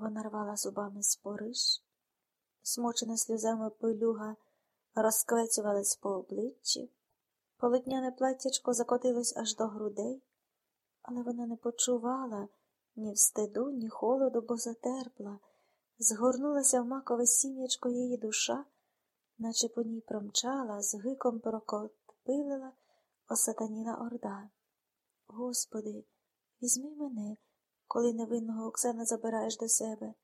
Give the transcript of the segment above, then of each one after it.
Вона рвала зубами спориш, смочена сльозами пилюга розквецювалась по обличчі, полотняне платтячко закотилось аж до грудей, але вона не почувала ні встиду, ні холоду, бо затерпла, згорнулася в макове сім'ячко її душа, наче по ній промчала, з гиком прокотпилила осатаніла орда. Господи, візьми мене, коли невинного Оксана забираєш до себе.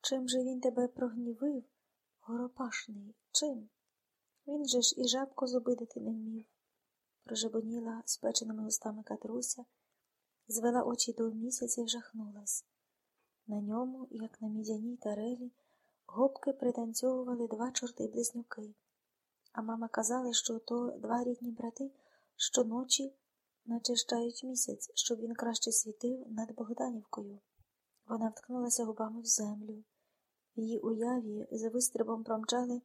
Чим же він тебе прогнівив, горопашний? Чим? Він же ж і жабку зубидити не вмів. Прожебоніла спеченими устами катруся, звела очі до місяця і жахнулась. На ньому, як на мідяній тарелі, гопки пританцьовували два чорти близнюки, а мама казала, що то два рідні брати щоночі начищають місяць, щоб він краще світив над Богданівкою. Вона вткнулася губами в землю. В її уяві за вистрибом промчали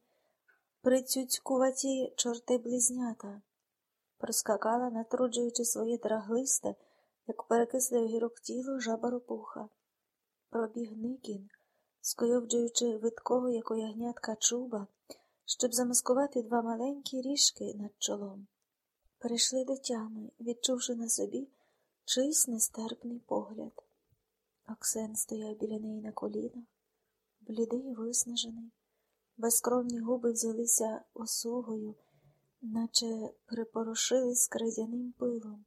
прицюцькуваті чорти близнята, проскакала, натруджуючи своє драглисте, як перекислий огірок тіло жаба ропуха. Пробіг Никін, скойовджуючи видкого, як у ягнятка чуба, щоб замаскувати два маленькі ріжки над чолом. Перейшли до тями, відчувши на собі чийсь нестерпний погляд. Оксен стояв біля неї на колінах, блідий виснажений. Безкровні губи взялися осугою, наче припорошились кридяним пилом.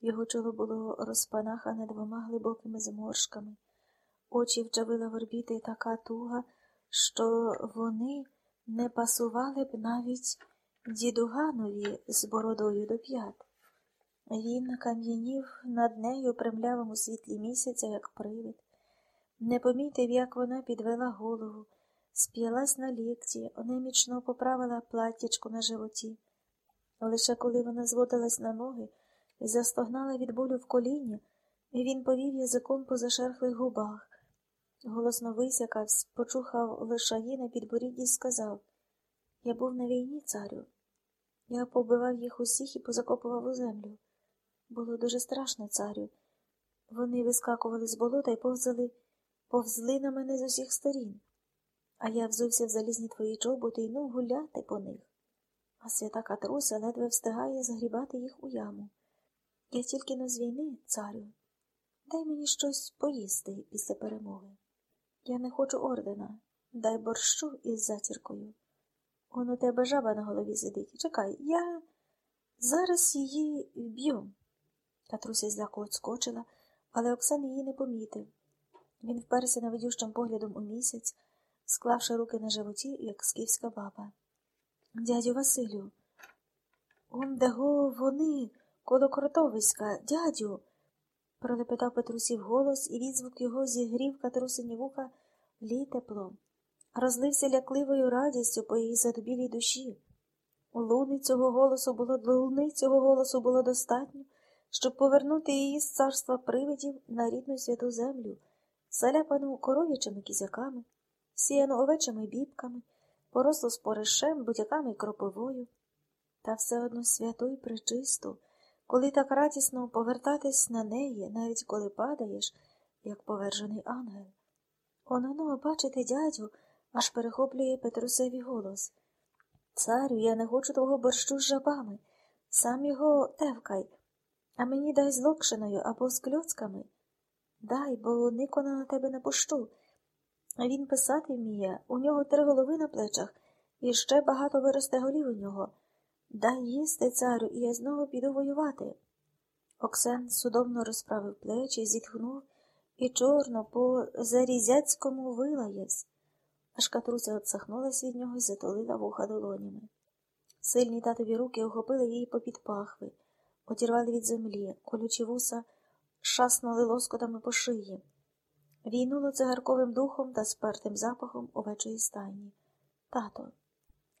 Його чоло було розпанахане двома глибокими зморшками, очі вчавила в орбіти така туга, що вони не пасували б навіть дідуганові з бородою до п'ят. Він кам'янів над нею при млявому світлі місяця, як привид, не помітив, як вона підвела голову, сп'ялась на лікті, онемічно поправила платтячко на животі. Лише коли вона зводилась на ноги і застогнала від болю в коліні, він повів язиком по зашерхлих губах. Голосно висякавсь, почухав лишаї на підборідді і сказав Я був на війні, царю. Я побивав їх усіх і позакопував у землю. Було дуже страшно, царю. Вони вискакували з болота і повзали, повзли на мене з усіх сторін. А я взувся в залізні твої чоботи і ну гуляти по них. А свята Катруся ледве встигає загрібати їх у яму. Я тільки но з війни, царю. Дай мені щось поїсти після перемоги. Я не хочу ордена. Дай борщу із затіркою. Он у тебе жаба на голові сидить. Чекай, я зараз її вб'ю. Катруся зляко отскочила, але Оксан її не помітив. Він вперся навидющим поглядом у місяць, склавши руки на животі, як скіфська баба. Дядю Василю, он дего вони коло кротовиська, дядю. пролепетав Петрусів голос, і відзвук його зігрів катрусині вуха лій тепло розлився лякливою радістю по її задубілій душі. Луни цього голосу було луни цього голосу було достатньо, щоб повернути її з царства привидів на рідну святу землю, заляпану коров'ячими кізяками, сіяну овечими бібками, порослу споришем, будяками і кропивою, та все одно святу й причисту, коли так радісно повертатись на неї, навіть коли падаєш, як повержений ангел. Оно, бачите, дядю, аж перехоплює Петрусеві голос. Царю, я не хочу твого борщу з жабами. Сам його тевкай, а мені дай з локшиною або з кльоцками. Дай, бо Никона на тебе не пущу. Він писати вміє, у нього три голови на плечах, і ще багато виросте голів у нього. Дай їсти, царю, і я знову піду воювати. Оксен судомно розправив плечі, зітхнув і чорно по зарізяцькому вилаєць аж катруся отсахнулась від нього і затолила вуха долонями. Сильні татові руки охопили її попід пахви, одірвали від землі, колючі вуса шаснули лоскотами по шиї. Війнуло цигарковим духом та спертим запахом овечої стайні. Тато,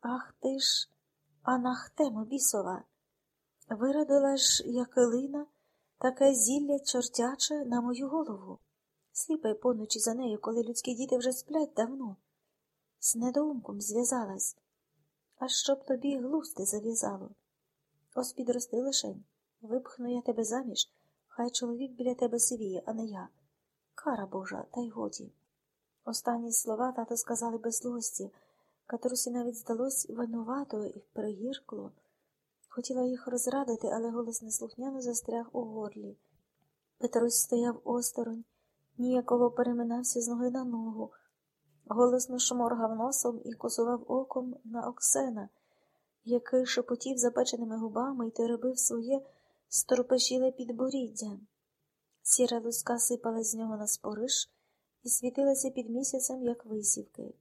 ах ти ж, анахтемо бісова. Вирадила ж, як лина, таке зілля чортяче на мою голову. Сліпай поночі за нею, коли людські діти вже сплять давно. З недоумком зв'язалась, а щоб тобі глусти зав'язало. Ось підрости лишень. Випхну я тебе заміж, хай чоловік біля тебе сивіє, а не я. Кара Божа, та й годі. Останні слова тато сказали без злості. Катрусі навіть здалось винувато і перегіркло. Хотіла їх розрадити, але голос неслухняно застряг у горлі. Петрусь стояв осторонь, ніяково переминався з ноги на ногу, голосно шморгав носом і косував оком на Оксена, який шепотів запеченими губами і теребив своє стропешіле підборіддя. Сіра луска сипала з нього на спориш і світилася під місяцем, як висівки.